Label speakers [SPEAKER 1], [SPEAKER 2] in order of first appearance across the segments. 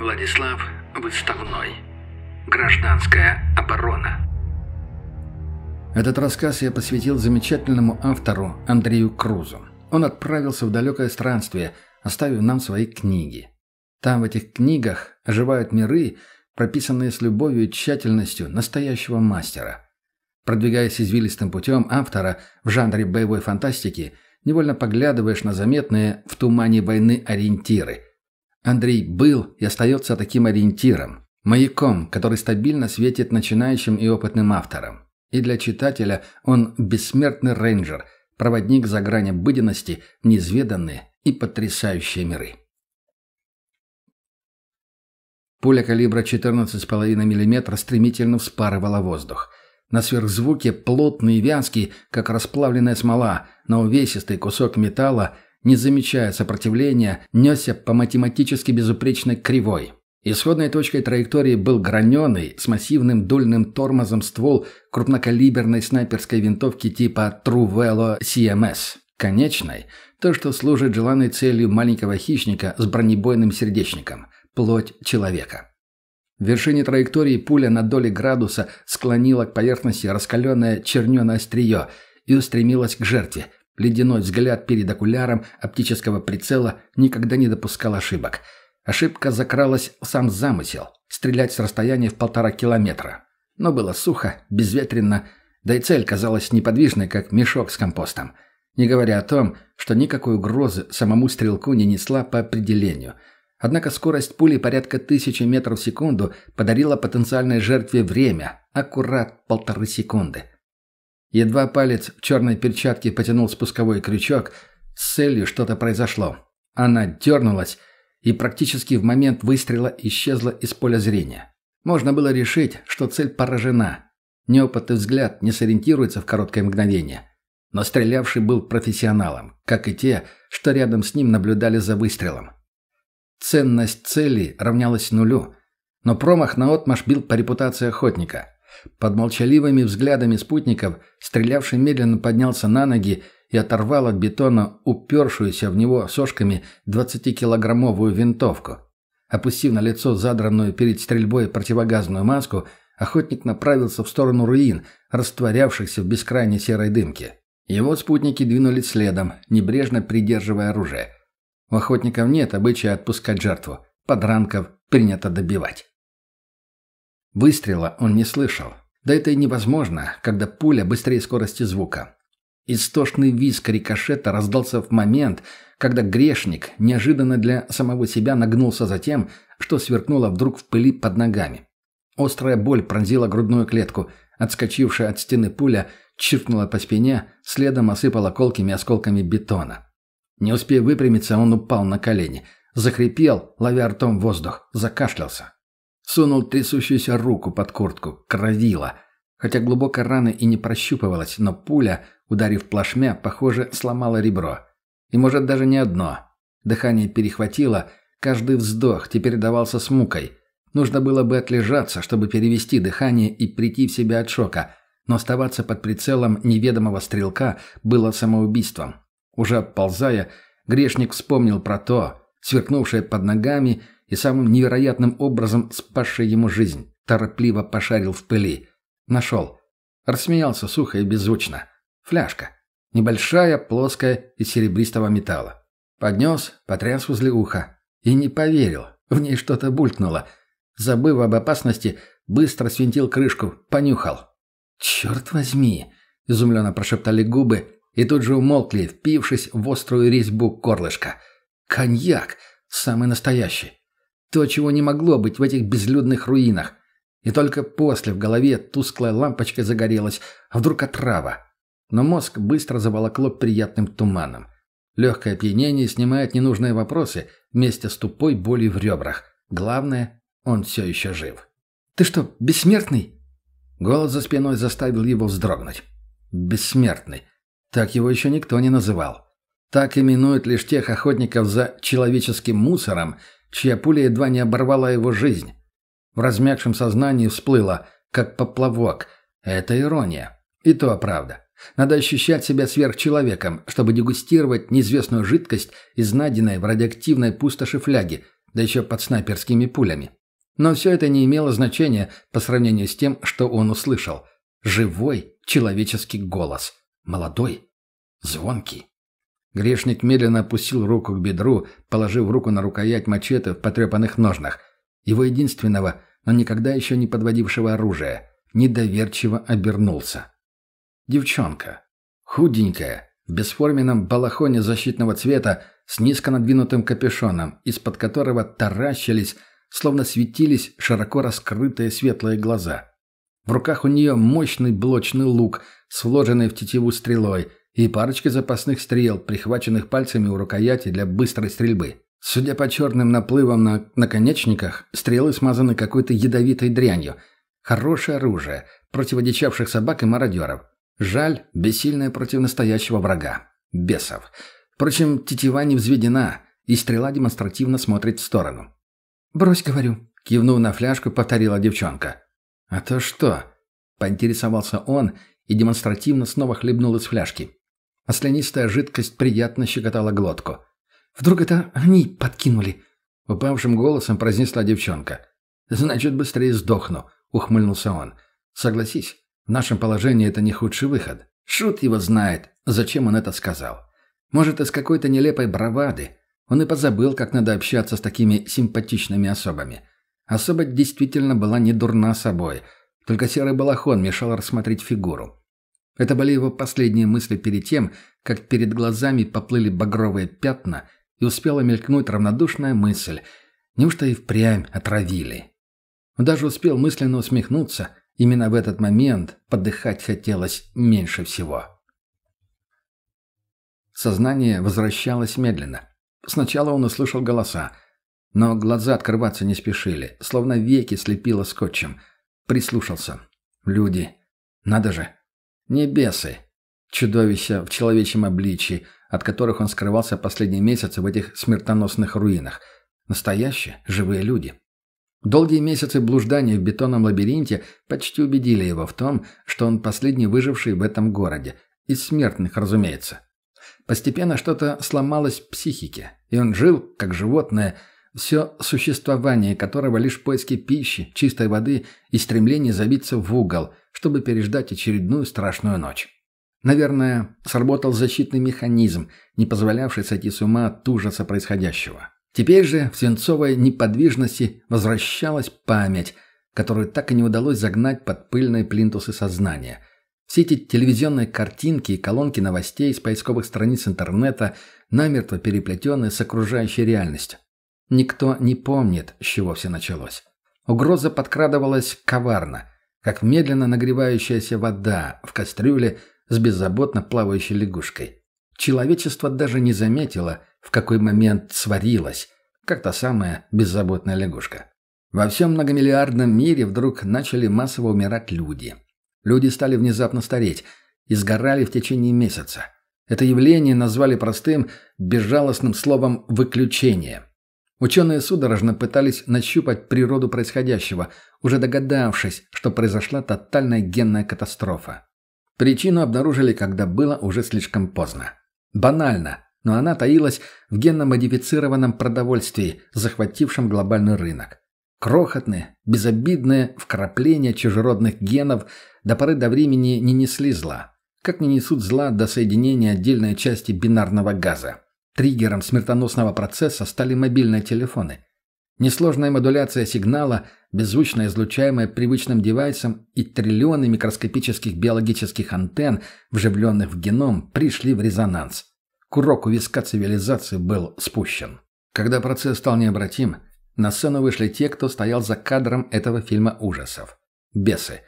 [SPEAKER 1] Владислав Выставной. Гражданская оборона.
[SPEAKER 2] Этот рассказ я посвятил замечательному автору Андрею Крузу. Он отправился в далекое странствие, оставив нам свои книги. Там, в этих книгах, оживают миры, прописанные с любовью и тщательностью настоящего мастера. Продвигаясь извилистым путем автора в жанре боевой фантастики, невольно поглядываешь на заметные в тумане войны ориентиры. Андрей был и остается таким ориентиром, маяком, который стабильно светит начинающим и опытным авторам. И для читателя он бессмертный рейнджер, проводник за грань обыденности неизведанные и потрясающие миры. Пуля калибра 14,5 мм стремительно вспарывала воздух. На сверхзвуке плотный и вязкий, как расплавленная смола, на увесистый кусок металла, не замечая сопротивления, несся по математически безупречной кривой. Исходной точкой траектории был граненый, с массивным дульным тормозом ствол крупнокалиберной снайперской винтовки типа Truvelo CMS. Конечной – то, что служит желанной целью маленького хищника с бронебойным сердечником – плоть человека. В вершине траектории пуля на доли градуса склонила к поверхности раскаленное черненое острие и устремилась к жертве. Ледяной взгляд перед окуляром оптического прицела никогда не допускал ошибок. Ошибка закралась в сам замысел – стрелять с расстояния в полтора километра. Но было сухо, безветренно, да и цель казалась неподвижной, как мешок с компостом. Не говоря о том, что никакой угрозы самому стрелку не несла по определению – Однако скорость пули порядка тысячи метров в секунду подарила потенциальной жертве время, аккурат полторы секунды. Едва палец в черной перчатке потянул спусковой крючок, с целью что-то произошло. Она дернулась и практически в момент выстрела исчезла из поля зрения. Можно было решить, что цель поражена. Неопытный взгляд не сориентируется в короткое мгновение. Но стрелявший был профессионалом, как и те, что рядом с ним наблюдали за выстрелом. Ценность цели равнялась нулю, но промах наотмашь бил по репутации охотника. Под молчаливыми взглядами спутников стрелявший медленно поднялся на ноги и оторвал от бетона упершуюся в него сошками 20-килограммовую винтовку. Опустив на лицо задранную перед стрельбой противогазную маску, охотник направился в сторону руин, растворявшихся в бескрайней серой дымке. Его спутники двинулись следом, небрежно придерживая оружие. У охотников нет обычая отпускать жертву. Подранков принято добивать. Выстрела он не слышал. Да это и невозможно, когда пуля быстрее скорости звука. Истошный визг рикошета раздался в момент, когда грешник неожиданно для самого себя нагнулся за тем, что сверкнуло вдруг в пыли под ногами. Острая боль пронзила грудную клетку. Отскочившая от стены пуля чиркнула по спине, следом осыпала колкими осколками бетона. Не успев выпрямиться, он упал на колени. Захрипел, ловя ртом воздух. Закашлялся. Сунул трясущуюся руку под куртку. Кровила. Хотя глубокой раны и не прощупывалась, но пуля, ударив плашмя, похоже, сломала ребро. И, может, даже не одно. Дыхание перехватило, каждый вздох теперь давался с мукой. Нужно было бы отлежаться, чтобы перевести дыхание и прийти в себя от шока, но оставаться под прицелом неведомого стрелка было самоубийством. Уже отползая, грешник вспомнил про то, сверкнувшее под ногами и самым невероятным образом спасшее ему жизнь. Торопливо пошарил в пыли. Нашел. Рассмеялся сухо и беззвучно. Фляжка. Небольшая, плоская, из серебристого металла. Поднес, потряс возле уха. И не поверил. В ней что-то булькнуло. Забыв об опасности, быстро свинтил крышку, понюхал. «Черт возьми!» – изумленно прошептали губы, и тут же умолкли, впившись в острую резьбу корлышка. Коньяк! Самый настоящий. То, чего не могло быть в этих безлюдных руинах. И только после в голове тусклая лампочка загорелась, а вдруг отрава. Но мозг быстро заволокло приятным туманом. Легкое опьянение снимает ненужные вопросы вместе с тупой болью в ребрах. Главное, он все еще жив. «Ты что, бессмертный?» Голос за спиной заставил его вздрогнуть. «Бессмертный. Так его еще никто не называл. Так именуют лишь тех охотников за человеческим мусором, чья пуля едва не оборвала его жизнь. В размягшем сознании всплыло, как поплавок. Это ирония. И то правда. Надо ощущать себя сверхчеловеком, чтобы дегустировать неизвестную жидкость из найденной в радиоактивной пустоши фляги, да еще под снайперскими пулями. Но все это не имело значения по сравнению с тем, что он услышал. Живой человеческий голос. Молодой. Звонкий. Грешник медленно опустил руку к бедру, положив руку на рукоять мачете в потрепанных ножнах. Его единственного, но никогда еще не подводившего оружия. Недоверчиво обернулся. Девчонка. Худенькая, в бесформенном балахоне защитного цвета, с низко надвинутым капюшоном, из-под которого таращились, словно светились широко раскрытые светлые глаза. В руках у нее мощный блочный лук с вложенной в тетиву стрелой и парочка запасных стрел, прихваченных пальцами у рукояти для быстрой стрельбы. Судя по черным наплывам на наконечниках, стрелы смазаны какой-то ядовитой дрянью. Хорошее оружие против одичавших собак и мародеров. Жаль, бессильное против настоящего врага. Бесов. Впрочем, тетива не взведена, и стрела демонстративно смотрит в сторону.
[SPEAKER 3] «Брось, говорю», —
[SPEAKER 2] кивнув на фляжку, повторила девчонка. «А то что?» — поинтересовался он и демонстративно снова хлебнул из фляжки. Маслянистая жидкость приятно щекотала глотку.
[SPEAKER 3] «Вдруг это они подкинули?»
[SPEAKER 2] — упавшим голосом произнесла девчонка. «Значит, быстрее сдохну», — ухмыльнулся он. «Согласись, в нашем положении это не худший выход. Шут его знает, зачем он это сказал. Может, из какой-то нелепой бравады. Он и позабыл, как надо общаться с такими симпатичными особами. Особа действительно была не дурна собой, только серый балахон мешал рассмотреть фигуру. Это были его последние мысли перед тем, как перед глазами поплыли багровые пятна, и успела мелькнуть равнодушная мысль. Неужто и впрямь отравили? Он даже успел мысленно усмехнуться – Именно в этот момент подыхать хотелось меньше всего. Сознание возвращалось медленно. Сначала он услышал голоса, но глаза открываться не спешили, словно веки слепило скотчем. Прислушался. Люди. Надо же. Не бесы. Чудовища в человечьем обличии, от которых он скрывался последние месяцы в этих смертоносных руинах. Настоящие, живые люди. Долгие месяцы блуждания в бетонном лабиринте почти убедили его в том, что он последний выживший в этом городе. Из смертных, разумеется. Постепенно что-то сломалось в психике, и он жил, как животное, все существование которого лишь поиски пищи, чистой воды и стремление забиться в угол, чтобы переждать очередную страшную ночь. Наверное, сработал защитный механизм, не позволявший сойти с ума от ужаса происходящего. Теперь же в свинцовой неподвижности возвращалась память, которую так и не удалось загнать под пыльные плинтусы сознания. Все эти телевизионные картинки и колонки новостей с поисковых страниц интернета намертво переплетенные с окружающей реальностью. Никто не помнит, с чего все началось. Угроза подкрадывалась коварно, как медленно нагревающаяся вода в кастрюле с беззаботно плавающей лягушкой. Человечество даже не заметило, в какой момент сварилась, как та самая беззаботная лягушка. Во всем многомиллиардном мире вдруг начали массово умирать люди. Люди стали внезапно стареть и сгорали в течение месяца. Это явление назвали простым, безжалостным словом «выключение». Ученые судорожно пытались нащупать природу происходящего, уже догадавшись, что произошла тотальная генная катастрофа. Причину обнаружили, когда было уже слишком поздно. Банально, но она таилась в генно-модифицированном продовольствии, захватившем глобальный рынок. Крохотные, безобидные вкрапления чужеродных генов до поры до времени не несли зла. Как не несут зла до соединения отдельной части бинарного газа. Триггером смертоносного процесса стали мобильные телефоны. Несложная модуляция сигнала, беззвучно излучаемая привычным девайсом и триллионы микроскопических биологических антенн, вживленных в геном, пришли в резонанс. Курок у виска цивилизации был спущен. Когда процесс стал необратим, на сцену вышли те, кто стоял за кадром этого фильма ужасов. Бесы.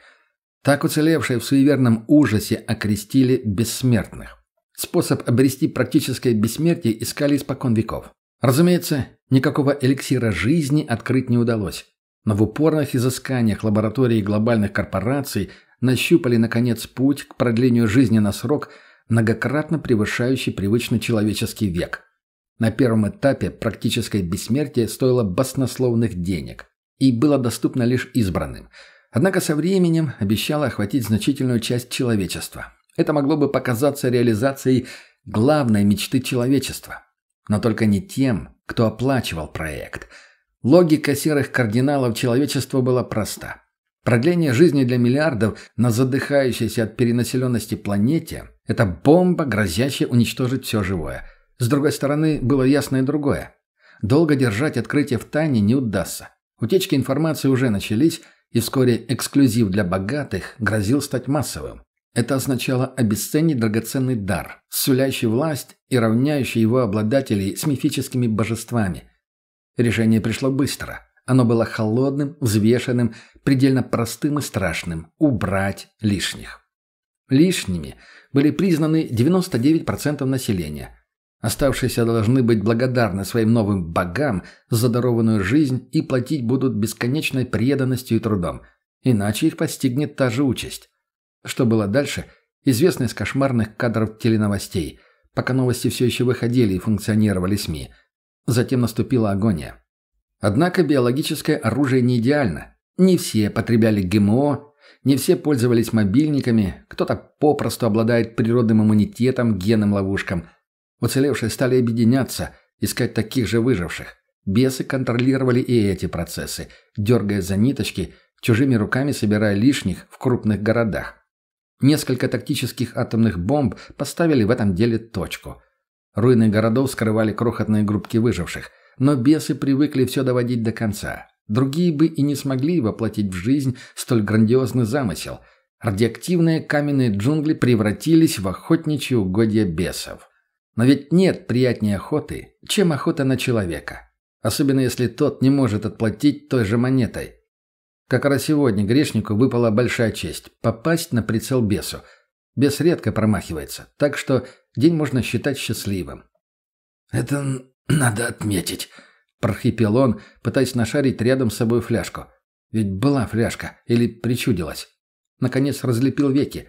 [SPEAKER 2] Так уцелевшие в суеверном ужасе окрестили бессмертных. Способ обрести практическое бессмертие искали испокон веков. Разумеется, никакого эликсира жизни открыть не удалось. Но в упорных изысканиях лабораторий глобальных корпораций нащупали, наконец, путь к продлению жизни на срок – многократно превышающий привычный человеческий век. На первом этапе практическое бессмертие стоило баснословных денег и было доступно лишь избранным. Однако со временем обещало охватить значительную часть человечества. Это могло бы показаться реализацией главной мечты человечества. Но только не тем, кто оплачивал проект. Логика серых кардиналов человечества была проста. Продление жизни для миллиардов на задыхающейся от перенаселенности планете – это бомба, грозящая уничтожить все живое. С другой стороны, было ясно и другое. Долго держать открытие в тайне не удастся. Утечки информации уже начались, и вскоре эксклюзив для богатых грозил стать массовым. Это означало обесценить драгоценный дар, сулящий власть и равняющий его обладателей с мифическими божествами. Решение пришло быстро. Оно было холодным, взвешенным, предельно простым и страшным – убрать лишних. Лишними были признаны 99% населения. Оставшиеся должны быть благодарны своим новым богам за дарованную жизнь и платить будут бесконечной преданностью и трудом. Иначе их постигнет та же участь. Что было дальше, известно из кошмарных кадров теленовостей, пока новости все еще выходили и функционировали СМИ. Затем наступила агония. Однако биологическое оружие не идеально. Не все потребляли ГМО, не все пользовались мобильниками, кто-то попросту обладает природным иммунитетом к генным ловушкам. Уцелевшие стали объединяться, искать таких же выживших. Бесы контролировали и эти процессы, дергая за ниточки, чужими руками собирая лишних в крупных городах. Несколько тактических атомных бомб поставили в этом деле точку. Руины городов скрывали крохотные группки выживших, но бесы привыкли все доводить до конца. Другие бы и не смогли воплотить в жизнь столь грандиозный замысел. Радиоактивные каменные джунгли превратились в охотничьи угодья бесов. Но ведь нет приятнее охоты, чем охота на человека. Особенно если тот не может отплатить той же монетой. Как раз сегодня грешнику выпала большая честь – попасть на прицел бесу. Бес редко промахивается, так что день можно считать счастливым.
[SPEAKER 1] «Это надо отметить», –
[SPEAKER 2] прохрипел он, пытаясь нашарить рядом с собой фляжку. Ведь была фляжка, или причудилась. Наконец разлепил веки.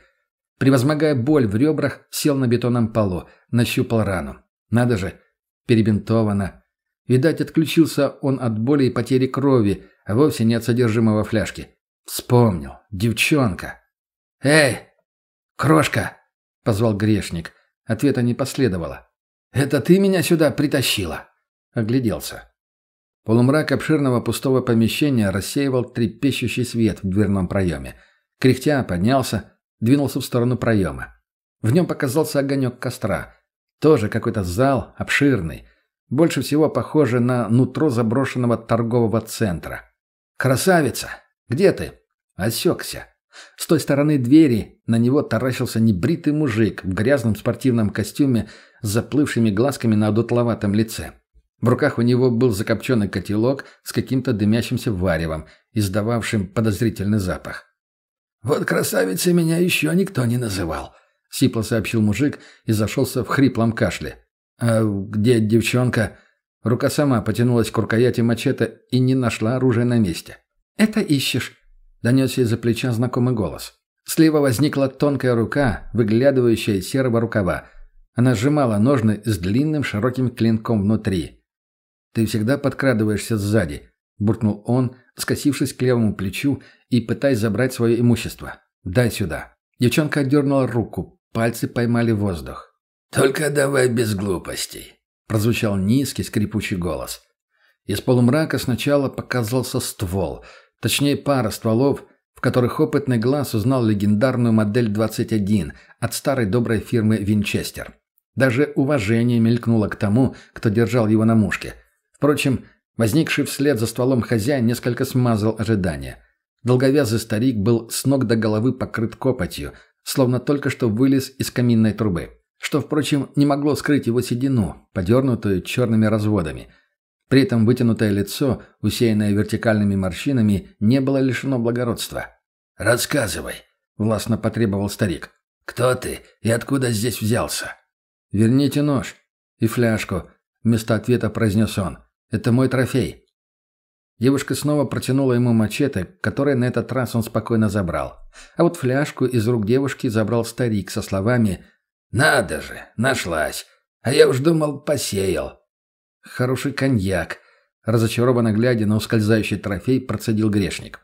[SPEAKER 2] Превозмогая боль в ребрах, сел на бетонном полу, нащупал рану. Надо же, перебинтовано. Видать, отключился он от боли и потери крови, а вовсе не от содержимого фляжки. Вспомнил. Девчонка. «Эй, крошка!» — позвал грешник. Ответа не последовало. «Это ты меня сюда притащила?» Огляделся. Полумрак обширного пустого помещения рассеивал трепещущий свет в дверном проеме. Кряхтя поднялся, двинулся в сторону проема. В нем показался огонек костра. Тоже какой-то зал, обширный. Больше всего похоже на нутро заброшенного торгового центра. «Красавица! Где ты?» Осекся. С той стороны двери на него таращился небритый мужик в грязном спортивном костюме с заплывшими глазками на одутловатом лице. В руках у него был закопченный котелок с каким-то дымящимся варевом, издававшим подозрительный запах.
[SPEAKER 1] «Вот красавицей меня еще никто не называл», — сипло сообщил мужик и зашелся в хриплом кашле.
[SPEAKER 2] «А где девчонка?» Рука сама потянулась к рукояти мачете и не нашла оружия на месте.
[SPEAKER 3] «Это ищешь», — донесся из-за плеча знакомый голос.
[SPEAKER 2] Слева возникла тонкая рука, выглядывающая из серого рукава. Она сжимала ножны с длинным широким клинком внутри. «Ты всегда подкрадываешься сзади», — буркнул он, скосившись к левому плечу и пытаясь забрать свое имущество. «Дай сюда». Девчонка отдернула руку, пальцы поймали воздух.
[SPEAKER 1] «Только давай без глупостей
[SPEAKER 2] прозвучал низкий скрипучий голос. Из полумрака сначала показался ствол, точнее пара стволов, в которых опытный глаз узнал легендарную модель 21 от старой доброй фирмы «Винчестер». Даже уважение мелькнуло к тому, кто держал его на мушке. Впрочем, возникший вслед за стволом хозяин несколько смазал ожидания. Долговязый старик был с ног до головы покрыт копотью, словно только что вылез из каминной трубы что, впрочем, не могло скрыть его седину, подернутую черными разводами. При этом вытянутое лицо, усеянное вертикальными морщинами, не было лишено благородства.
[SPEAKER 1] «Рассказывай», — властно потребовал старик. «Кто ты и откуда здесь взялся?»
[SPEAKER 2] «Верните нож и фляжку», — вместо ответа произнес он. «Это мой трофей». Девушка снова протянула ему мачете, которое на этот раз он спокойно забрал. А вот фляжку из рук девушки забрал старик со словами
[SPEAKER 1] «Надо же, нашлась. А я уж думал, посеял».
[SPEAKER 2] «Хороший коньяк», — разочарованно глядя на ускользающий трофей, процедил грешник.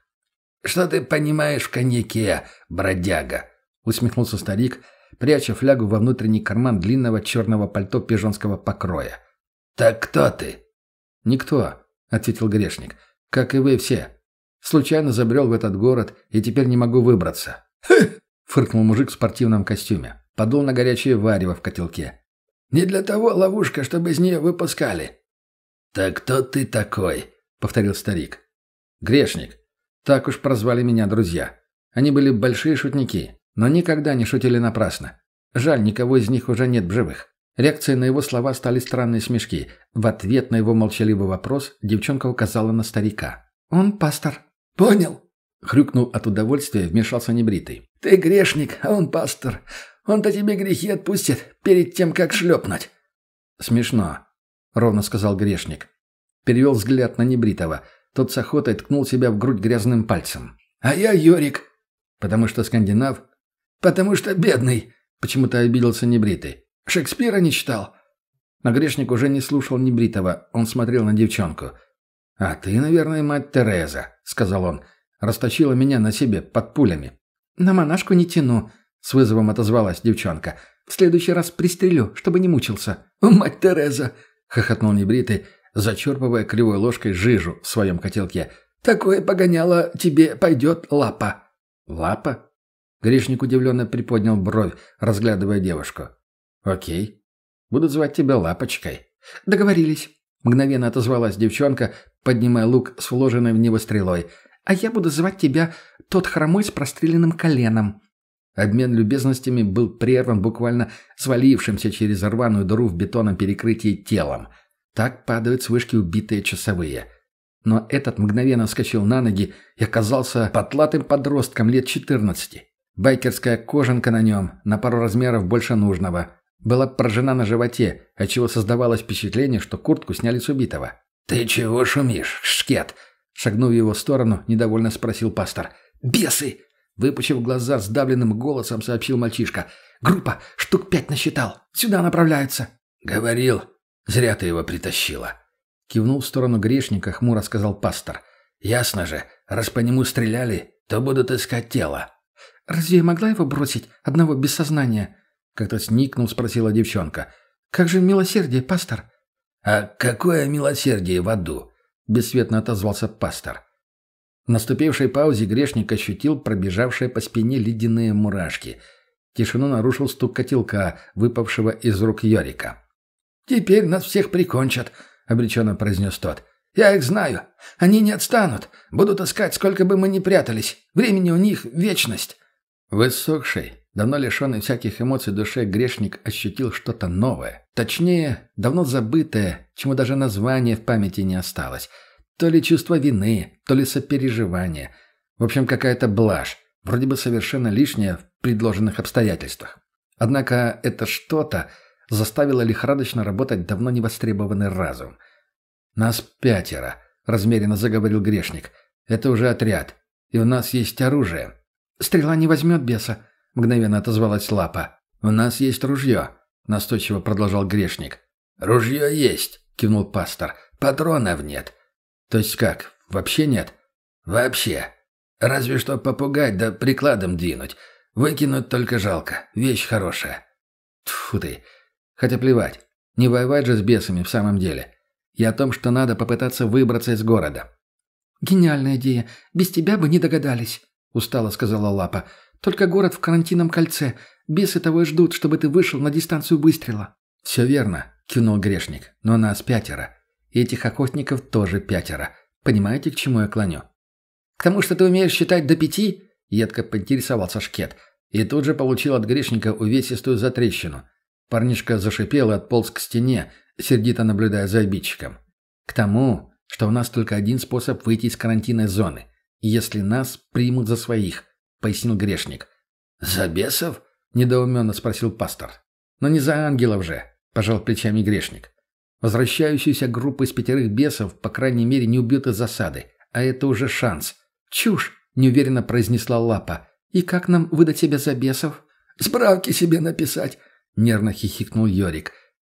[SPEAKER 1] «Что ты понимаешь в коньяке, бродяга?»
[SPEAKER 2] — усмехнулся старик, пряча флягу во внутренний карман длинного черного пальто пижонского покроя.
[SPEAKER 1] «Так кто ты?»
[SPEAKER 2] «Никто. — ответил грешник. «Как и вы все. Случайно забрел в этот город и теперь не могу выбраться».
[SPEAKER 1] «Хы!»
[SPEAKER 2] — фыркнул мужик в спортивном костюме. Подул на горячее варево в котелке.
[SPEAKER 1] «Не для того ловушка, чтобы из нее выпускали».
[SPEAKER 2] «Так кто ты такой?» — повторил старик.
[SPEAKER 3] «Грешник. Так уж прозвали меня друзья. Они были большие шутники, но никогда не шутили напрасно. Жаль, никого из них уже нет в живых. Реакцией на его слова стали странные смешки. В ответ на его молчаливый вопрос девчонка указала на старика.
[SPEAKER 1] «Он пастор». «Понял».
[SPEAKER 3] Хрюкнул от удовольствия, вмешался небритый.
[SPEAKER 1] «Ты грешник, а он пастор. Он-то тебе грехи отпустит перед тем, как шлепнуть».
[SPEAKER 3] «Смешно», — ровно сказал грешник. Перевел взгляд на небритого. Тот с охотой ткнул себя в грудь грязным пальцем.
[SPEAKER 1] «А я Йорик».
[SPEAKER 3] «Потому что скандинав?»
[SPEAKER 1] «Потому что бедный», — почему-то обиделся небритый. «Шекспира не читал».
[SPEAKER 3] Но грешник уже не слушал небритого. Он смотрел на девчонку. «А ты, наверное, мать Тереза», — сказал он. «Расточила меня на себе под пулями».
[SPEAKER 1] «На монашку не тяну», — с вызовом отозвалась девчонка. «В следующий раз пристрелю, чтобы не мучился».
[SPEAKER 2] «Мать Тереза!» — хохотнул небритый, зачерпывая кривой ложкой жижу в своем котелке. «Такое погоняло тебе пойдет лапа».
[SPEAKER 3] «Лапа?» Грешник удивленно приподнял бровь, разглядывая девушку. «Окей. Буду звать тебя Лапочкой».
[SPEAKER 1] «Договорились», —
[SPEAKER 3] мгновенно отозвалась девчонка, поднимая лук с вложенной в него стрелой.
[SPEAKER 1] «А я буду звать тебя тот хромой с простреленным коленом».
[SPEAKER 3] Обмен любезностями был прерван буквально свалившимся через рваную дыру в бетонном перекрытии телом. Так падают с вышки убитые часовые. Но этот мгновенно вскочил на ноги и оказался потлатым подростком лет 14. Байкерская кожанка на нем, на пару размеров больше нужного, была прожжена на животе, отчего создавалось впечатление, что куртку сняли с убитого.
[SPEAKER 2] «Ты чего шумишь, шкет?»
[SPEAKER 3] Шагнув в его сторону, недовольно спросил пастор.
[SPEAKER 1] «Бесы!»
[SPEAKER 3] Выпучив глаза, сдавленным голосом сообщил мальчишка.
[SPEAKER 1] «Группа, штук пять насчитал. Сюда направляются».
[SPEAKER 2] «Говорил. Зря ты его притащила».
[SPEAKER 3] Кивнул в сторону грешника, хмуро сказал пастор.
[SPEAKER 2] «Ясно же, раз по нему стреляли, то будут искать тело».
[SPEAKER 1] «Разве я могла его бросить, одного без сознания?»
[SPEAKER 3] Как-то сникнув, спросила девчонка.
[SPEAKER 1] «Как же милосердие, пастор?»
[SPEAKER 2] «А какое милосердие в аду?»
[SPEAKER 3] Бесцветно отозвался пастор. В наступившей паузе грешник ощутил пробежавшие по спине ледяные мурашки. Тишину нарушил стук котелка, выпавшего из рук Йорика.
[SPEAKER 1] «Теперь нас всех прикончат», — обреченно произнес тот. «Я их знаю. Они не отстанут. Будут искать, сколько бы мы ни прятались. Времени у них вечность».
[SPEAKER 3] Высохший, давно лишенный всяких эмоций душе, грешник ощутил что-то новое. Точнее, давно забытое, чему даже название в памяти не осталось. То ли чувство вины, то ли сопереживание. В общем, какая-то блажь, вроде бы совершенно лишняя в предложенных обстоятельствах. Однако это что-то заставило лихорадочно работать давно невостребованный разум. «Нас пятеро», — размеренно заговорил грешник. «Это уже отряд, и у нас есть оружие.
[SPEAKER 1] «Стрела не возьмет беса», — мгновенно отозвалась Лапа.
[SPEAKER 3] «У нас есть ружье», — настойчиво продолжал грешник.
[SPEAKER 2] «Ружье есть», — кивнул пастор. «Патронов нет».
[SPEAKER 3] «То есть как? Вообще нет?»
[SPEAKER 2] «Вообще. Разве что попугать да прикладом двинуть. Выкинуть только жалко. Вещь хорошая».
[SPEAKER 3] Тьфу ты. Хотя плевать. Не воевать же с бесами в самом деле. И о том, что надо попытаться выбраться из города.
[SPEAKER 1] «Гениальная идея. Без тебя бы не догадались». — устало сказала Лапа. «Только город в карантинном кольце. Бесы того и ждут, чтобы ты вышел на дистанцию выстрела».
[SPEAKER 3] «Все верно», — кивнул грешник. «Но нас пятеро. И этих охотников тоже пятеро. Понимаете, к чему я клоню?»
[SPEAKER 1] «К тому, что ты умеешь считать до пяти?»
[SPEAKER 3] — едко поинтересовался Шкет. И тут же получил от грешника увесистую затрещину. Парнишка зашипел и отполз к стене, сердито наблюдая за обидчиком. «К тому, что у нас только один способ выйти из карантинной зоны — если нас примут за своих», — пояснил грешник.
[SPEAKER 2] «За бесов?»
[SPEAKER 3] — недоуменно спросил пастор. «Но не за ангелов же», — пожал плечами грешник. «Возвращающаяся группа из пятерых бесов, по крайней мере, не убьет из засады, а это уже шанс».
[SPEAKER 1] «Чушь!»
[SPEAKER 3] — неуверенно произнесла Лапа.
[SPEAKER 1] «И как нам выдать себя за бесов?»
[SPEAKER 2] «Справки себе написать», — нервно хихикнул Йорик.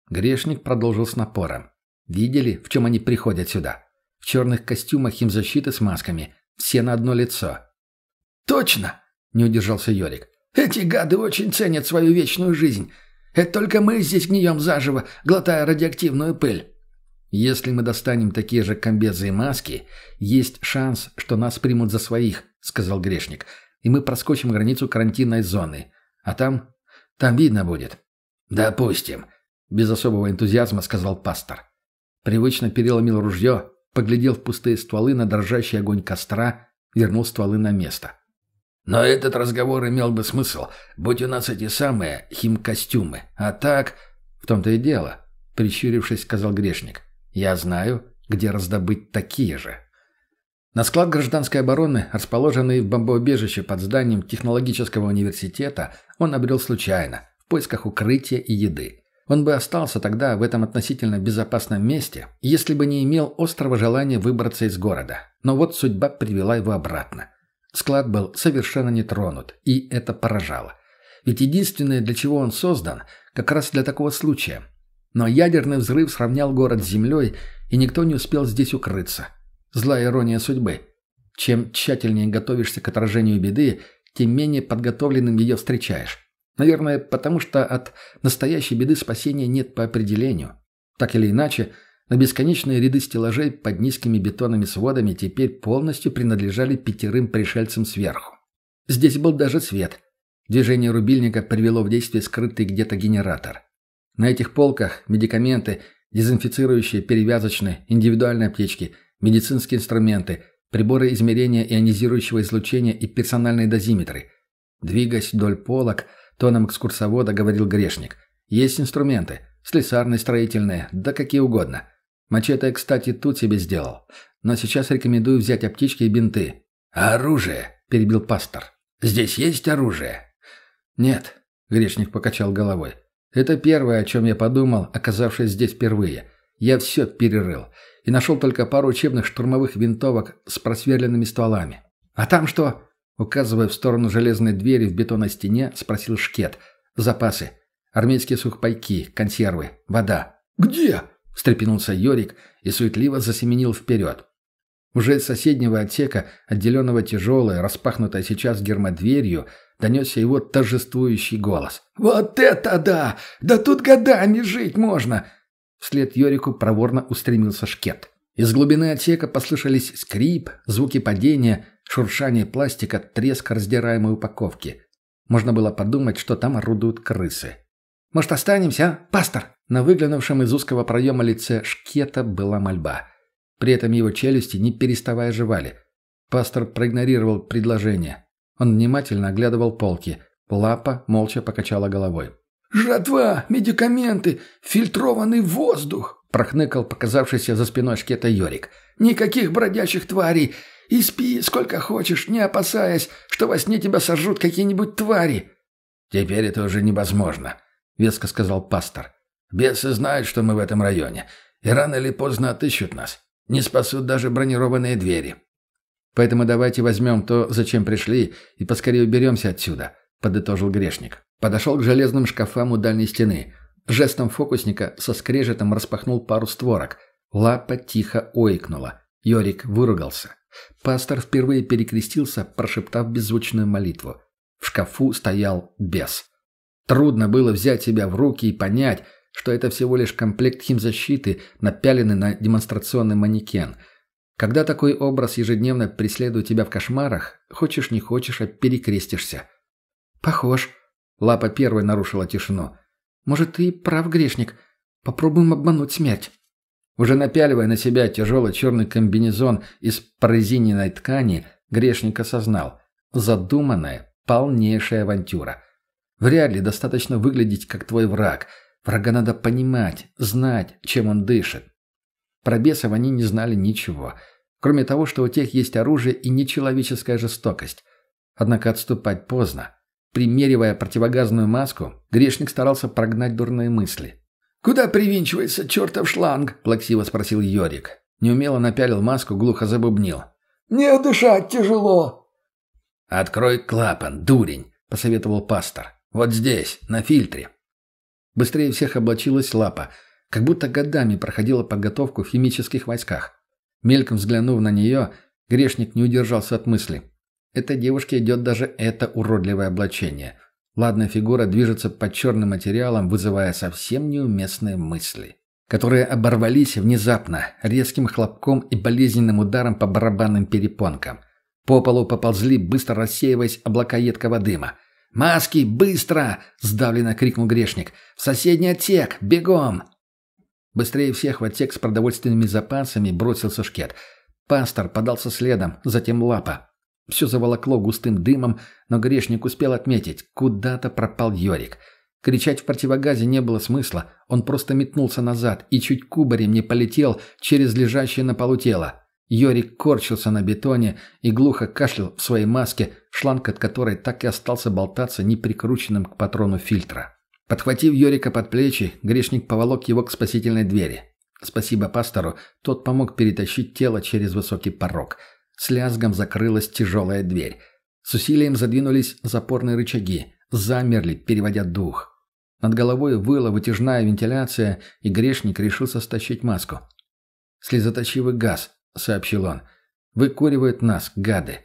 [SPEAKER 3] Грешник продолжил с напором. «Видели, в чем они приходят сюда? В черных костюмах химзащиты с масками. Все на одно лицо.
[SPEAKER 2] «Точно!»
[SPEAKER 3] — не удержался Йорик.
[SPEAKER 2] «Эти гады очень ценят свою вечную жизнь. Это только мы здесь гнием заживо, глотая радиоактивную пыль». «Если мы достанем такие же комбезы и маски, есть шанс, что нас примут за своих», — сказал грешник. «И мы проскочим границу карантинной зоны. А там... там видно будет». «Допустим», — без особого энтузиазма сказал пастор. Привычно переломил ружье, поглядел в пустые стволы на дрожащий огонь костра, вернул стволы на место. «Но этот разговор имел бы смысл, будь у нас эти самые химкостюмы. А так...» «В том-то и дело», — прищурившись, сказал грешник. Я знаю, где раздобыть такие же. На склад гражданской обороны, расположенный в бомбоубежище под зданием технологического университета, он обрел случайно, в поисках укрытия и еды. Он бы остался тогда в этом относительно безопасном месте, если бы не имел острого желания выбраться из города. Но вот судьба привела его обратно. Склад был совершенно не тронут, и это поражало. Ведь единственное, для чего он создан, как раз для такого случая. Но ядерный взрыв сравнял город с землей, и никто не успел здесь укрыться. Злая ирония судьбы. Чем тщательнее готовишься к отражению беды, тем менее подготовленным ее встречаешь. Наверное, потому что от настоящей беды спасения нет по определению. Так или иначе, на бесконечные ряды стеллажей под низкими бетонными сводами теперь полностью принадлежали пятерым пришельцам сверху. Здесь был даже свет. Движение рубильника привело в действие скрытый где-то генератор. На этих полках медикаменты, дезинфицирующие, перевязочные, индивидуальные аптечки, медицинские инструменты, приборы измерения ионизирующего излучения и персональные дозиметры. Двигаясь вдоль полок, тоном экскурсовода говорил грешник. Есть инструменты, слесарные, строительные, да какие угодно. Мачете кстати, тут себе сделал. Но сейчас рекомендую взять аптечки и бинты. «А оружие?» – перебил пастор. «Здесь есть оружие?» «Нет», – грешник покачал головой. Это первое, о чем я подумал, оказавшись здесь впервые. Я все перерыл и нашел только пару учебных штурмовых винтовок с просверленными стволами. «А там что?» Указывая в сторону железной двери в бетонной стене, спросил Шкет. «Запасы. Армейские сухпайки, консервы, вода».
[SPEAKER 1] «Где?»
[SPEAKER 2] – встрепенулся Йорик и суетливо засеменил вперед. Уже из соседнего отсека, отделенного тяжелой, распахнутой сейчас гермодверью, донесся его торжествующий голос.
[SPEAKER 1] «Вот это да! Да тут годами жить можно!»
[SPEAKER 2] Вслед Йорику проворно устремился шкет. Из глубины отсека послышались скрип, звуки падения, шуршание пластика, треск раздираемой упаковки. Можно было подумать, что там орудуют крысы. «Может, останемся, а, пастор?» На выглянувшем из узкого проема лице шкета была мольба. При этом его челюсти не переставая жевали. Пастор проигнорировал предложение. Он внимательно оглядывал полки. Лапа молча покачала головой.
[SPEAKER 1] «Жратва, медикаменты, фильтрованный воздух!» прохныкал показавшийся за спиной шкета Йорик. «Никаких бродячих тварей! И спи сколько хочешь, не опасаясь, что во сне тебя сожрут какие-нибудь твари!»
[SPEAKER 3] «Теперь это уже невозможно», — веско сказал пастор. «Бесы знают, что мы в этом районе, и рано или поздно отыщут нас. Не спасут даже бронированные двери.
[SPEAKER 2] Поэтому давайте возьмем то, зачем пришли, и поскорее уберемся отсюда», — подытожил грешник. Подошел к железным шкафам у дальней стены. Жестом фокусника со скрежетом распахнул пару створок. Лапа тихо ойкнула. Йорик выругался. Пастор впервые перекрестился, прошептав беззвучную молитву. В шкафу стоял бес. Трудно было взять себя в руки и понять, что это всего лишь комплект химзащиты, напяленный на демонстрационный манекен. Когда такой образ ежедневно преследует тебя в кошмарах, хочешь не хочешь, а перекрестишься. «Похож», — Лапа первой нарушила тишину. «Может, ты прав, грешник? Попробуем обмануть смерть». Уже напяливая на себя тяжелый черный комбинезон из прорезиненной ткани, грешник осознал. Задуманная, полнейшая авантюра. Вряд ли достаточно выглядеть как твой враг — Врага надо понимать, знать, чем он дышит. Про бесов они не знали ничего, кроме того, что у тех есть оружие и нечеловеческая жестокость. Однако отступать поздно. Примеривая противогазную маску, грешник старался прогнать дурные мысли.
[SPEAKER 1] «Куда привинчивается чертов шланг?» – плаксиво спросил Йорик.
[SPEAKER 2] Неумело напялил маску, глухо забубнил.
[SPEAKER 1] «Мне дышать тяжело».
[SPEAKER 3] «Открой клапан, дурень», – посоветовал пастор. «Вот здесь, на фильтре».
[SPEAKER 2] Быстрее всех облачилась лапа, как будто годами проходила подготовку в химических войсках. Мельком взглянув на нее, грешник не удержался от мысли. Этой девушке идет даже это уродливое облачение. Ладная фигура движется под черным материалом, вызывая совсем неуместные мысли. которые оборвались внезапно, резким хлопком и болезненным ударом по барабанным перепонкам. По полу поползли, быстро рассеиваясь облака едкого дыма. «Маски, быстро!» – сдавленно крикнул грешник. «В соседний отсек! Бегом!» Быстрее всех в отсек с продовольственными запасами бросился шкет. Пастор подался следом, затем лапа. Все заволокло густым дымом, но грешник успел отметить, куда-то пропал Йорик. Кричать в противогазе не было смысла, он просто метнулся назад и чуть кубарем не полетел через лежащее на полу тело. Йорик корчился на бетоне и глухо кашлял в своей маске, шланг от которой так и остался болтаться неприкрученным к патрону фильтра. Подхватив Йорика под плечи, грешник поволок его к спасительной двери. Спасибо пастору, тот помог перетащить тело через высокий порог. С лязгом закрылась тяжелая дверь. С усилием задвинулись запорные рычаги, замерли, переводя дух. Над головой выла вытяжная вентиляция, и грешник решился стащить маску. «Слезоточивый газ», — сообщил он. «Выкуривают нас, гады».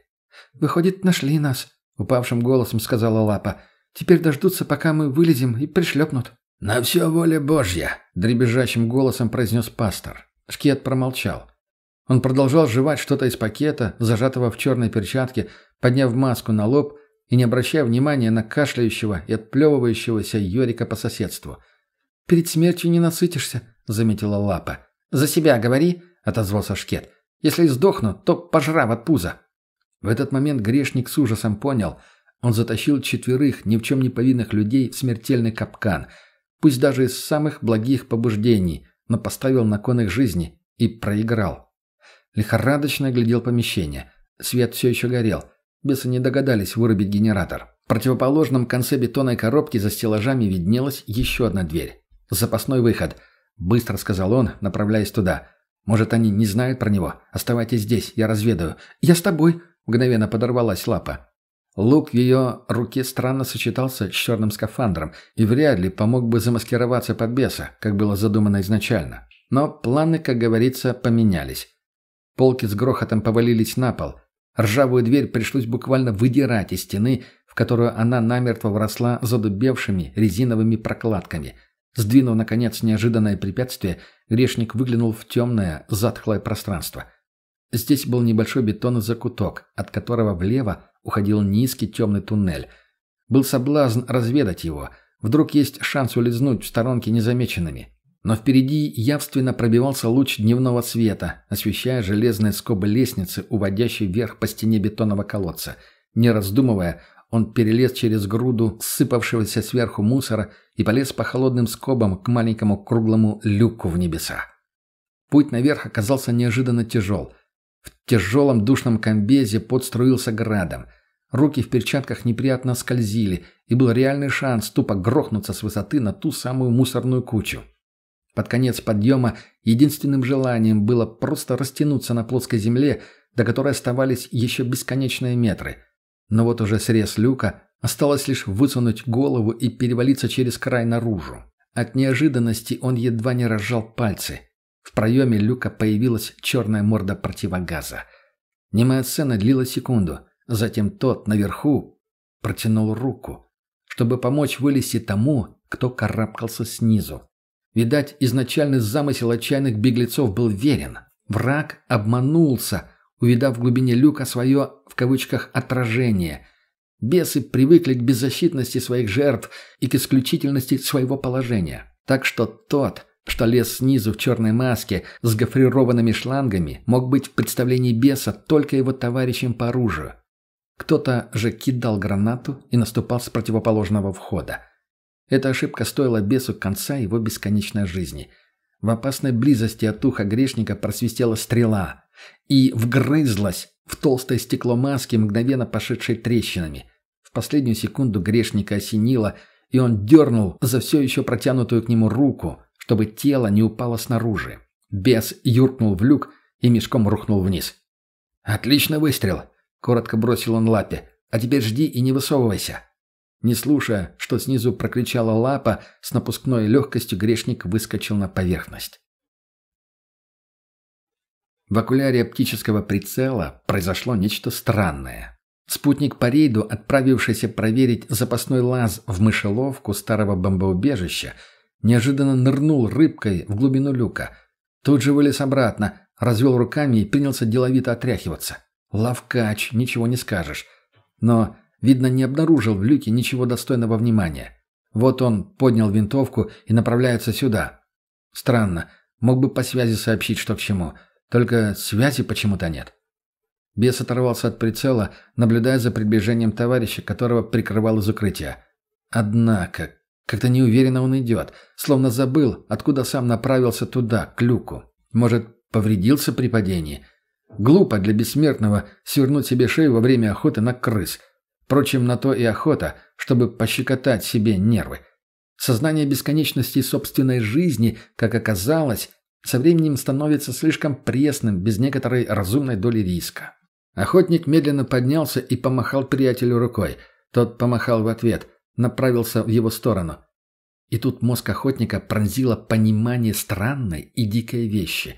[SPEAKER 1] «Выходит, нашли нас», — упавшим голосом сказала Лапа. «Теперь дождутся, пока мы вылезем, и пришлепнут».
[SPEAKER 3] «На все воля Божья», — дребезжащим голосом произнес пастор.
[SPEAKER 2] Шкет промолчал. Он продолжал жевать что-то из пакета, зажатого в черной перчатке, подняв маску на лоб и не обращая внимания на кашляющего и отплевывающегося Йорика по соседству.
[SPEAKER 1] «Перед смертью не насытишься», — заметила Лапа.
[SPEAKER 2] «За себя говори», — отозвался Шкет. «Если сдохну, то пожрав от пуза». В этот момент грешник с ужасом понял, он затащил четверых ни в чем не повинных людей в смертельный капкан, пусть даже из самых благих побуждений, но поставил на кон их жизни и проиграл. Лихорадочно глядел помещение. Свет все еще горел. Бесы не догадались вырубить генератор. В противоположном конце бетонной коробки за стеллажами виднелась еще одна дверь. «Запасной выход», — быстро сказал он, направляясь туда. «Может, они не знают про него? Оставайтесь здесь, я разведаю».
[SPEAKER 1] «Я с тобой», —
[SPEAKER 2] мгновенно подорвалась лапа. Лук в ее руке странно сочетался с черным скафандром и вряд ли помог бы замаскироваться под беса, как было задумано изначально. Но планы, как говорится, поменялись. Полки с грохотом повалились на пол. Ржавую дверь пришлось буквально выдирать из стены, в которую она намертво вросла задубевшими резиновыми прокладками. Сдвинув, наконец, неожиданное препятствие, грешник выглянул в темное, затхлое пространство. Здесь был небольшой бетонный закуток, от которого влево уходил низкий темный туннель. Был соблазн разведать его. Вдруг есть шанс улизнуть в сторонке незамеченными. Но впереди явственно пробивался луч дневного света, освещая железные скобы лестницы, уводящей вверх по стене бетонного колодца. Не раздумывая, он перелез через груду сыпавшегося сверху мусора и полез по холодным скобам к маленькому круглому люку в небеса. Путь наверх оказался неожиданно тяжел. В тяжелом душном комбезе подструился градом. Руки в перчатках неприятно скользили, и был реальный шанс тупо грохнуться с высоты на ту самую мусорную кучу. Под конец подъема единственным желанием было просто растянуться на плоской земле, до которой оставались еще бесконечные метры. Но вот уже срез люка, осталось лишь высунуть голову и перевалиться через край наружу. От неожиданности он едва не разжал пальцы. В проеме люка появилась черная морда противогаза. Немая сцена длилась секунду. Затем тот наверху протянул руку, чтобы помочь вылезти тому, кто карабкался снизу. Видать, изначальный замысел отчаянных беглецов был верен. Враг обманулся, увидав в глубине люка свое, в кавычках, «отражение». Бесы привыкли к беззащитности своих жертв и к исключительности своего положения. Так что тот, что лез снизу в черной маске с гофрированными шлангами, мог быть в представлении беса только его товарищем по оружию. Кто-то же кидал гранату и наступал с противоположного входа. Эта ошибка стоила бесу конца его бесконечной жизни. В опасной близости от уха грешника просвистела стрела и вгрызлась в толстое стекло маски, мгновенно пошедшей трещинами. В последнюю секунду грешника осенило, и он дернул за все еще протянутую к нему руку, чтобы тело не упало снаружи. Бес юркнул в люк и мешком рухнул вниз. «Отличный выстрел!» — коротко бросил он лапе. «А теперь жди и не высовывайся!» Не слушая, что снизу прокричала лапа, с напускной легкостью грешник выскочил на поверхность. В окуляре оптического прицела произошло нечто странное. Спутник по рейду, отправившийся проверить запасной лаз в мышеловку старого бомбоубежища, Неожиданно нырнул рыбкой в глубину люка. Тут же вылез обратно, развел руками и принялся деловито отряхиваться. Лавкач, ничего не скажешь. Но, видно, не обнаружил в люке ничего достойного внимания. Вот он поднял винтовку и направляется сюда. Странно, мог бы по связи сообщить, что к чему. Только связи почему-то нет. Бес оторвался от прицела, наблюдая за приближением товарища, которого прикрывал из укрытия. Однако, как-то неуверенно он идет, словно забыл, откуда сам направился туда, к люку. Может, повредился при падении? Глупо для бессмертного свернуть себе шею во время охоты на крыс. Впрочем, на то и охота, чтобы пощекотать себе нервы. Сознание бесконечности собственной жизни, как оказалось, со временем становится слишком пресным, без некоторой разумной доли риска. Охотник медленно поднялся и помахал приятелю рукой. Тот помахал в ответ, направился в его сторону. И тут мозг охотника пронзило понимание странной и дикой вещи.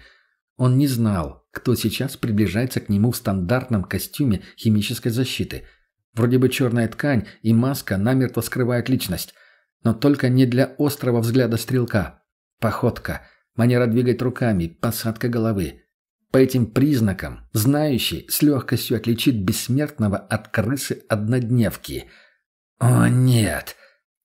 [SPEAKER 2] Он не знал, кто сейчас приближается к нему в стандартном костюме химической защиты. Вроде бы черная ткань и маска намертво скрывают личность. Но только не для острого взгляда стрелка. Походка, манера двигать руками, посадка головы. По этим признакам знающий с легкостью отличит бессмертного от крысы-однодневки. «О, нет!»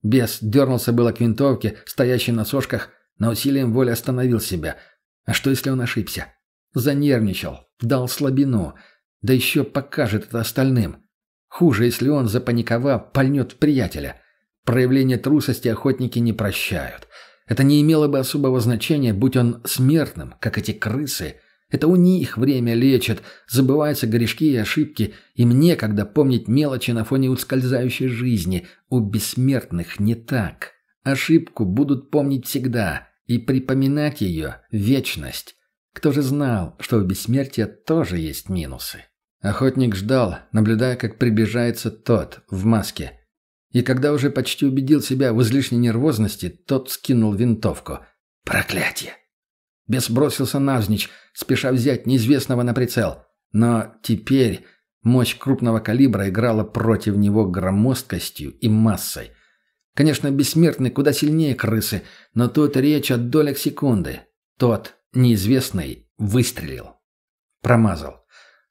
[SPEAKER 2] Бес дернулся было к винтовке, стоящей на сошках, но усилием воли остановил себя. А что, если он ошибся? Занервничал, дал слабину, да еще покажет это остальным. Хуже, если он, запаниковав, пальнет приятеля. Проявление трусости охотники не прощают. Это не имело бы особого значения, будь он смертным, как эти крысы – это у них время лечат, забываются грешки и ошибки, им некогда помнить мелочи на фоне ускользающей жизни. У бессмертных не так. Ошибку будут помнить всегда и припоминать ее – вечность. Кто же знал, что у бессмертия тоже есть минусы? Охотник ждал, наблюдая, как приближается тот в маске. И когда уже почти убедил себя в излишней нервозности, тот скинул винтовку. Проклятие! Бес бросился навзничь, спеша взять неизвестного на прицел. Но теперь мощь крупного калибра играла против него громоздкостью и массой. Конечно, бессмертный куда сильнее крысы, но тут речь о долях секунды. Тот, неизвестный, выстрелил. Промазал.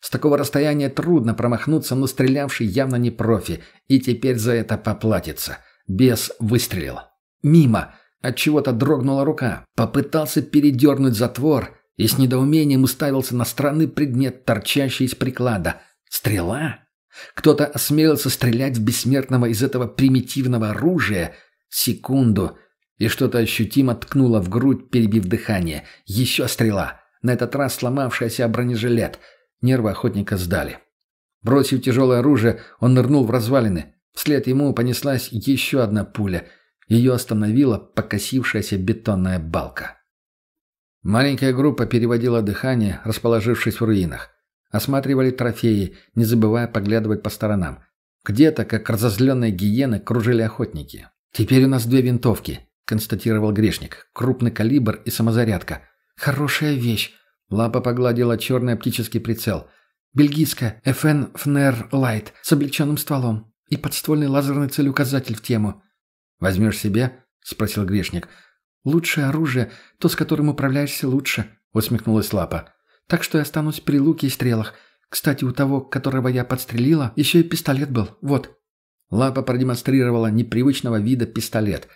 [SPEAKER 2] С такого расстояния трудно промахнуться, но стрелявший явно не профи, и теперь за это поплатится. Бес выстрелил. Мимо. От чего-то дрогнула рука. Попытался передернуть затвор и с недоумением уставился на странный предмет, торчащий из приклада. Стрела? Кто-то осмелился стрелять в бессмертного из этого примитивного оружия? Секунду. И что-то ощутимо ткнуло в грудь, перебив дыхание. Еще стрела. На этот раз сломавшаяся бронежилет. Нервы охотника сдали. Бросив тяжелое оружие, он нырнул в развалины. Вслед ему понеслась еще одна пуля — ее остановила покосившаяся бетонная балка. Маленькая группа переводила дыхание, расположившись в руинах. Осматривали трофеи, не забывая поглядывать по сторонам. Где-то, как разозленные гиены, кружили охотники. «Теперь у нас две винтовки», — констатировал грешник. «Крупный калибр и самозарядка». «Хорошая вещь», — Лапа погладила черный оптический прицел. «Бельгийская FN FNR Light с облегченным стволом и подствольный лазерный целеуказатель в тему. «Возьмешь себе?» — спросил грешник. «Лучшее оружие, то, с которым управляешься лучше», — усмехнулась Лапа. «Так что я останусь при луке и стрелах. Кстати, у того, которого я подстрелила, еще и пистолет был. Вот». Лапа продемонстрировала непривычного вида пистолет.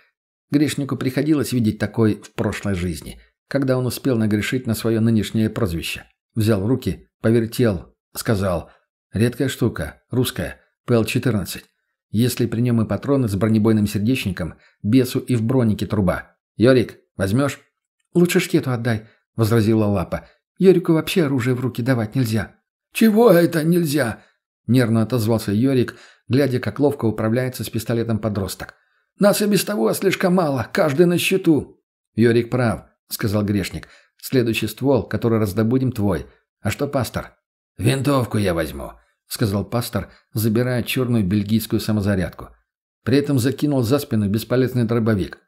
[SPEAKER 2] Грешнику приходилось видеть такой в прошлой жизни, когда он успел нагрешить на свое нынешнее прозвище. Взял в руки, повертел, сказал «Редкая штука, русская, ПЛ-14. Если при нем и патроны с бронебойным сердечником, бесу и в бронике труба. «Йорик, возьмешь?» «Лучше шкету отдай», — возразила Лапа. «Йорику вообще оружие в руки давать нельзя».
[SPEAKER 1] «Чего это нельзя?»
[SPEAKER 2] — нервно отозвался Йорик, глядя, как ловко управляется с пистолетом подросток.
[SPEAKER 1] «Нас и без того слишком мало, каждый на счету».
[SPEAKER 2] «Йорик прав», — сказал грешник. «Следующий ствол, который раздобудем, твой. А что, пастор?»
[SPEAKER 3] «Винтовку я возьму», — сказал пастор, забирая черную бельгийскую самозарядку.
[SPEAKER 2] При этом закинул за спину бесполезный дробовик.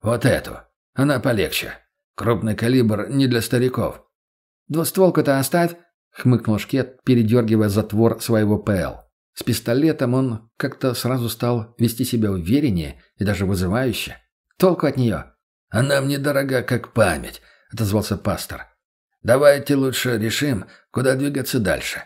[SPEAKER 3] «Вот эту. Она полегче. Крупный калибр не для стариков».
[SPEAKER 2] «Двустволку-то оставь», — хмыкнул Шкет, передергивая затвор своего ПЛ. С пистолетом он как-то сразу стал вести себя увереннее и даже вызывающе. «Толку от нее?»
[SPEAKER 1] Она мне дорога, как память», — отозвался пастор. «Давайте лучше решим, куда двигаться дальше».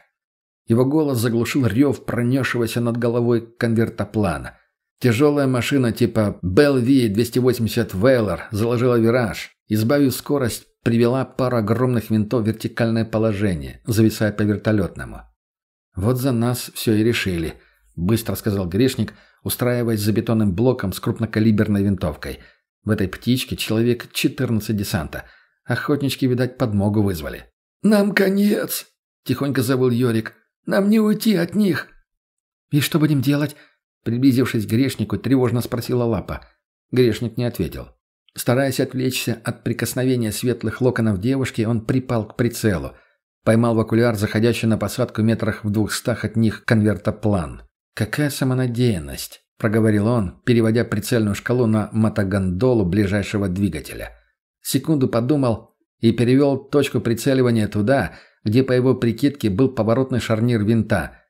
[SPEAKER 2] Его голос заглушил рев пронесшегося над головой конвертоплана. Тяжелая машина типа Bell V280 Whaler заложила вираж, избавив скорость, привела пару огромных винтов в вертикальное положение, зависая по вертолетному. «Вот за нас все и решили», — быстро сказал грешник, устраиваясь за бетонным блоком с крупнокалиберной винтовкой. В этой птичке человек 14 десанта. Охотнички, видать, подмогу вызвали.
[SPEAKER 1] «Нам конец!» — тихонько завыл Йорик. «Нам не уйти от них!»
[SPEAKER 2] «И что будем делать?» Приблизившись к грешнику, тревожно спросила Лапа. Грешник не ответил. Стараясь отвлечься от прикосновения светлых локонов девушки, он припал к прицелу. Поймал в окуляр заходящий на посадку метрах в двухстах от них конвертоплан. «Какая самонадеянность!» – проговорил он, переводя прицельную шкалу на мотогондолу ближайшего двигателя. Секунду подумал и перевел точку прицеливания туда, где по его прикидке был поворотный шарнир винта.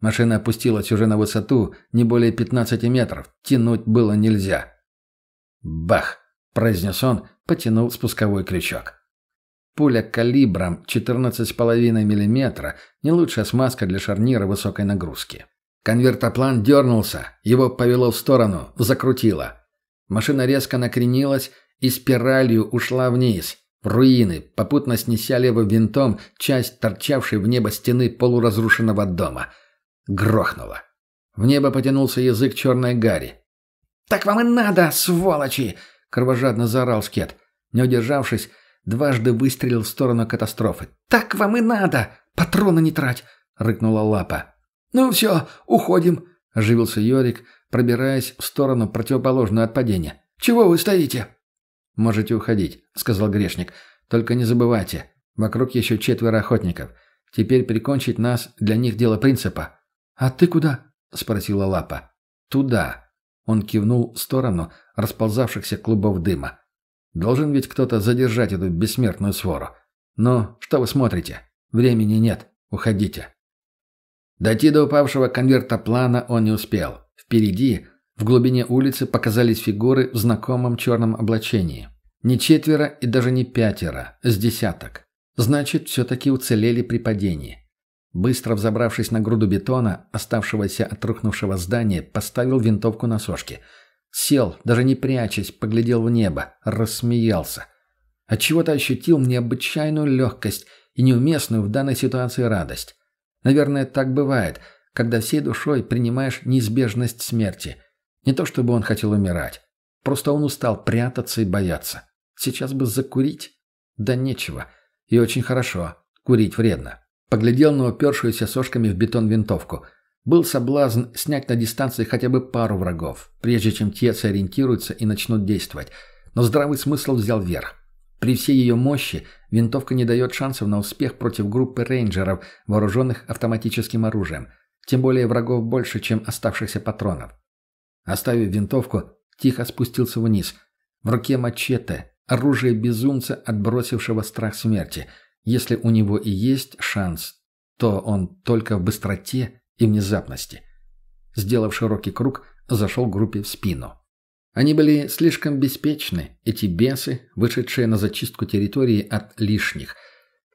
[SPEAKER 2] Машина опустилась уже на высоту не более 15 метров. Тянуть было нельзя. «Бах!» – произнес он, потянул спусковой крючок. Пуля калибром 14,5 мм – не лучшая смазка для шарнира высокой нагрузки. Конвертоплан дернулся, его повело в сторону, закрутило. Машина резко накренилась и спиралью ушла вниз, в руины, попутно снеся левым винтом часть торчавшей в небо стены полуразрушенного дома. Грохнуло. В небо потянулся язык черной гари.
[SPEAKER 1] «Так вам и надо, сволочи!»
[SPEAKER 2] кровожадно заорал Скет. Не удержавшись, дважды выстрелил в сторону катастрофы.
[SPEAKER 1] «Так вам и надо! Патроны не трать!» — рыкнула лапа. «Ну все, уходим!» — оживился Йорик, пробираясь в сторону, противоположную от падения. «Чего вы стоите?»
[SPEAKER 2] «Можете уходить», — сказал грешник. «Только не забывайте, вокруг еще четверо охотников. Теперь прикончить нас для них дело принципа».
[SPEAKER 1] «А ты куда?»
[SPEAKER 2] — спросила Лапа. «Туда», он кивнул в сторону расползавшихся клубов дыма. «Должен ведь кто-то задержать эту бессмертную свору. Ну, что вы смотрите? Времени нет. Уходите». Дойти до упавшего конверта плана он не успел. Впереди, в глубине улицы, показались фигуры в знакомом черном облачении. Не четверо и даже не пятеро, с десяток. Значит, все-таки уцелели при падении. Быстро взобравшись на груду бетона, оставшегося от рухнувшего здания, поставил винтовку на сошки. Сел, даже не прячась, поглядел в небо, рассмеялся. Отчего-то ощутил необычайную легкость и неуместную в данной ситуации радость. Наверное, так бывает, когда всей душой принимаешь неизбежность смерти. Не то чтобы он хотел умирать. Просто он устал прятаться и бояться. Сейчас бы закурить? Да нечего. И очень хорошо. Курить вредно. Поглядел на упершуюся сошками в бетон винтовку. Был соблазн снять на дистанции хотя бы пару врагов, прежде чем те сориентируются и начнут действовать. Но здравый смысл взял верх. При всей ее мощи винтовка не дает шансов на успех против группы рейнджеров, вооруженных автоматическим оружием. Тем более врагов больше, чем оставшихся патронов. Оставив винтовку, тихо спустился вниз. В руке мачете, оружие безумца, отбросившего страх смерти – если у него и есть шанс, то он только в быстроте и внезапности. Сделав широкий круг, зашел группе в спину. Они были слишком беспечны, эти бесы, вышедшие на зачистку территории от лишних.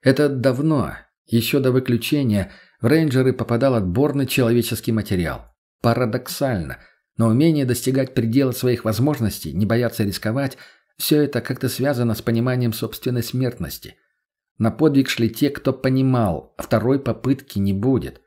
[SPEAKER 2] Это давно, еще до выключения, в рейнджеры попадал отборный человеческий материал. Парадоксально, но умение достигать предела своих возможностей, не бояться рисковать, все это как-то связано с пониманием собственной смертности – на подвиг шли те, кто понимал, второй попытки не будет.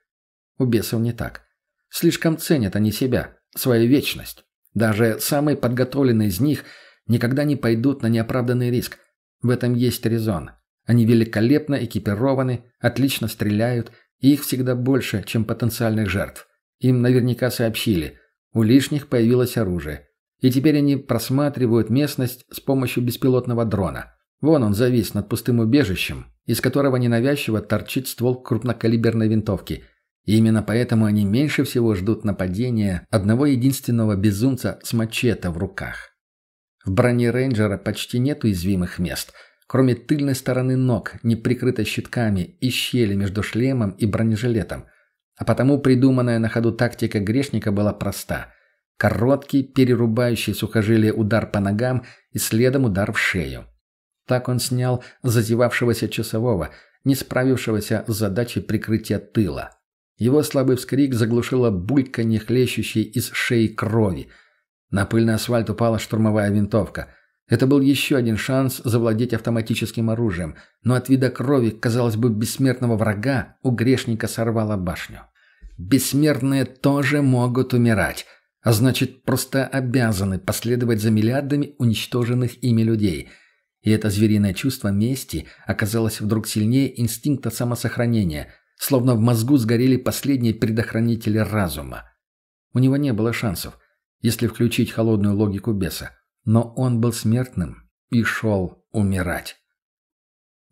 [SPEAKER 2] У бесов не так. Слишком ценят они себя, свою вечность. Даже самые подготовленные из них никогда не пойдут на неоправданный риск. В этом есть резон. Они великолепно экипированы, отлично стреляют, и их всегда больше, чем потенциальных жертв. Им наверняка сообщили, у лишних появилось оружие. И теперь они просматривают местность с помощью беспилотного дрона. Вон он завис над пустым убежищем, из которого ненавязчиво торчит ствол крупнокалиберной винтовки. И именно поэтому они меньше всего ждут нападения одного единственного безумца с мачете в руках. В броне рейнджера почти нет уязвимых мест, кроме тыльной стороны ног, не прикрытой щитками и щели между шлемом и бронежилетом. А потому придуманная на ходу тактика грешника была проста – Короткий, перерубающий сухожилие удар по ногам и следом удар в шею. Так он снял зазевавшегося часового, не справившегося с задачей прикрытия тыла. Его слабый вскрик заглушило бульканье хлещущей из шеи крови. На пыльный асфальт упала штурмовая винтовка. Это был еще один шанс завладеть автоматическим оружием, но от вида крови, казалось бы, бессмертного врага у грешника сорвало башню. Бессмертные тоже могут умирать, а значит, просто обязаны последовать за миллиардами уничтоженных ими людей – и это звериное чувство мести оказалось вдруг сильнее инстинкта самосохранения, словно в мозгу сгорели последние предохранители разума. У него не было шансов, если включить холодную логику беса. Но он был смертным и шел умирать.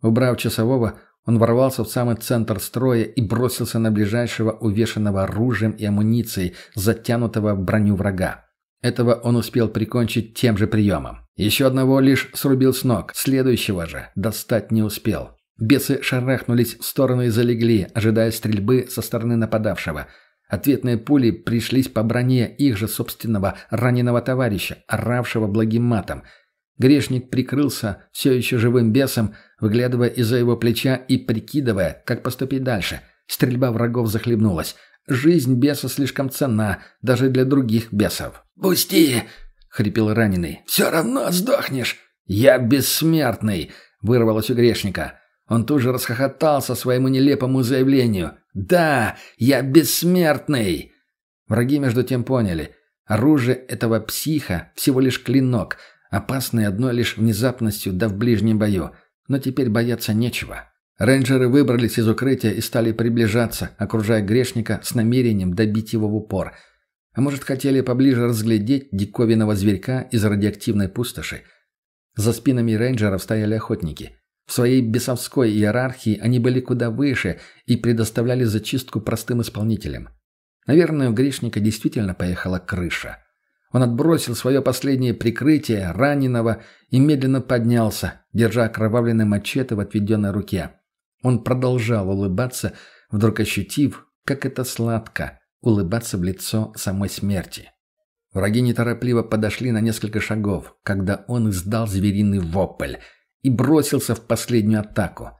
[SPEAKER 2] Убрав часового, он ворвался в самый центр строя и бросился на ближайшего увешанного оружием и амуницией, затянутого в броню врага. Этого он успел прикончить тем же приемом. Еще одного лишь срубил с ног, следующего же достать не успел. Бесы шарахнулись в сторону и залегли, ожидая стрельбы со стороны нападавшего. Ответные пули пришлись по броне их же собственного раненого товарища, оравшего благим матом. Грешник прикрылся все еще живым бесом, выглядывая из-за его плеча и прикидывая, как поступить дальше. Стрельба врагов захлебнулась. Жизнь беса слишком ценна, даже для других бесов.
[SPEAKER 1] «Пусти!» — хрипел раненый. «Все равно сдохнешь!» «Я бессмертный!» — вырвалось у грешника. Он тут же расхохотался своему нелепому заявлению. «Да, я бессмертный!» Враги между тем поняли. Оружие этого психа всего лишь клинок, опасный одной лишь внезапностью да в ближнем бою. Но теперь бояться нечего. Рейнджеры выбрались из укрытия и стали приближаться, окружая грешника с намерением добить его в упор. А может, хотели поближе разглядеть диковинного зверька из радиоактивной пустоши. За спинами рейнджеров стояли охотники. В своей бесовской иерархии они были куда выше и предоставляли зачистку простым исполнителям. Наверное, у грешника действительно поехала крыша. Он отбросил свое последнее прикрытие, раненого, и медленно поднялся, держа окровавленный мачете в отведенной руке. Он продолжал улыбаться, вдруг ощутив, как это сладко – улыбаться в лицо самой смерти. Враги неторопливо подошли на несколько шагов, когда он издал звериный вопль и бросился в последнюю атаку.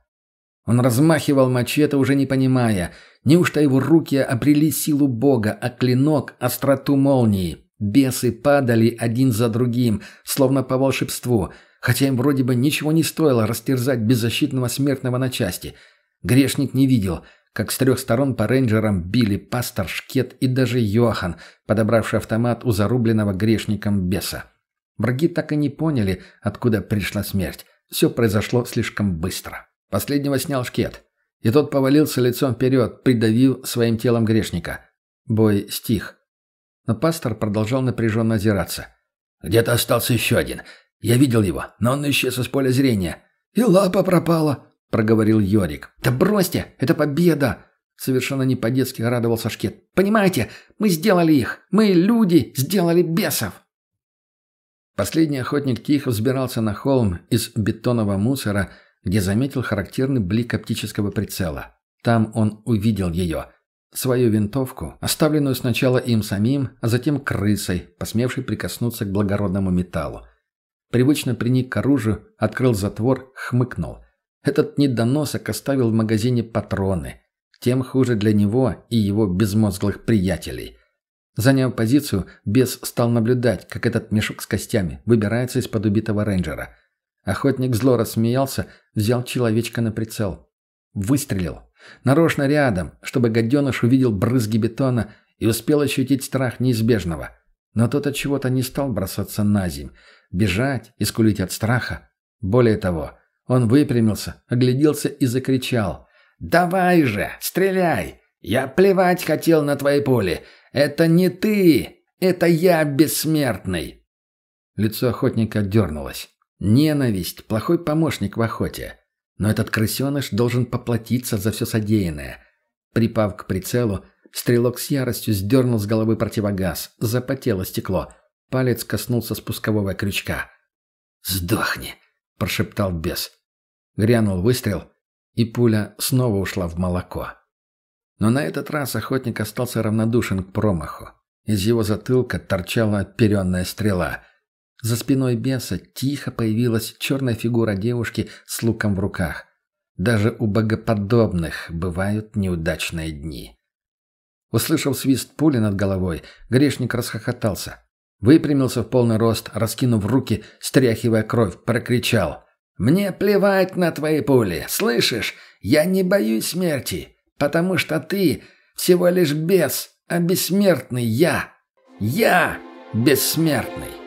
[SPEAKER 1] Он размахивал мачете, уже не понимая, неужто его руки обрели силу бога, а клинок – остроту молнии. Бесы падали один за другим, словно по волшебству – хотя им вроде бы ничего не стоило растерзать беззащитного смертного на части. Грешник не видел, как с трех сторон по рейнджерам били пастор, Шкет и даже Йохан, подобравший автомат у зарубленного грешником беса. Враги так и не поняли, откуда пришла смерть. Все произошло слишком быстро. Последнего снял Шкет, и тот повалился лицом вперед, придавив своим телом грешника. Бой стих. Но пастор продолжал напряженно озираться. «Где-то остался еще один. Я видел его, но он исчез из поля зрения. «И лапа пропала», — проговорил Йорик. «Да бросьте, это победа!» Совершенно не по-детски радовался Шкет. «Понимаете, мы сделали их. Мы, люди, сделали бесов!» Последний охотник тихо взбирался на холм из бетонного мусора, где заметил характерный блик оптического прицела. Там он увидел ее. Свою винтовку, оставленную сначала им самим, а затем крысой, посмевшей прикоснуться к благородному металлу. Привычно приник к оружию, открыл затвор, хмыкнул. Этот недоносок оставил в магазине патроны. Тем хуже для него и его безмозглых приятелей. Заняв позицию, бес стал наблюдать, как этот мешок с костями выбирается из-под убитого рейнджера. Охотник зло рассмеялся, взял человечка на прицел. Выстрелил. Нарочно рядом, чтобы гаденыш увидел брызги бетона и успел ощутить страх неизбежного. Но тот от чего-то не стал бросаться на земь бежать и скулить от страха. Более того, он выпрямился, огляделся и закричал. «Давай же, стреляй! Я плевать хотел на твои пули! Это не ты! Это я бессмертный!» Лицо охотника дернулось. Ненависть – плохой помощник в охоте. Но этот крысеныш должен поплатиться за все содеянное. Припав к прицелу, стрелок с яростью сдернул с головы противогаз, запотело стекло – Палец коснулся спускового крючка. «Сдохни!» – прошептал бес. Грянул выстрел, и пуля снова ушла в молоко. Но на этот раз охотник остался равнодушен к промаху.
[SPEAKER 2] Из его затылка торчала оперенная стрела. За спиной беса тихо появилась черная фигура девушки с луком в руках. Даже у богоподобных бывают неудачные дни. Услышав свист пули над головой, грешник расхохотался. Выпрямился в полный рост, раскинув руки, стряхивая кровь, прокричал. «Мне плевать на твои пули, слышишь? Я не боюсь смерти, потому что ты всего лишь бес, а бессмертный я. Я бессмертный».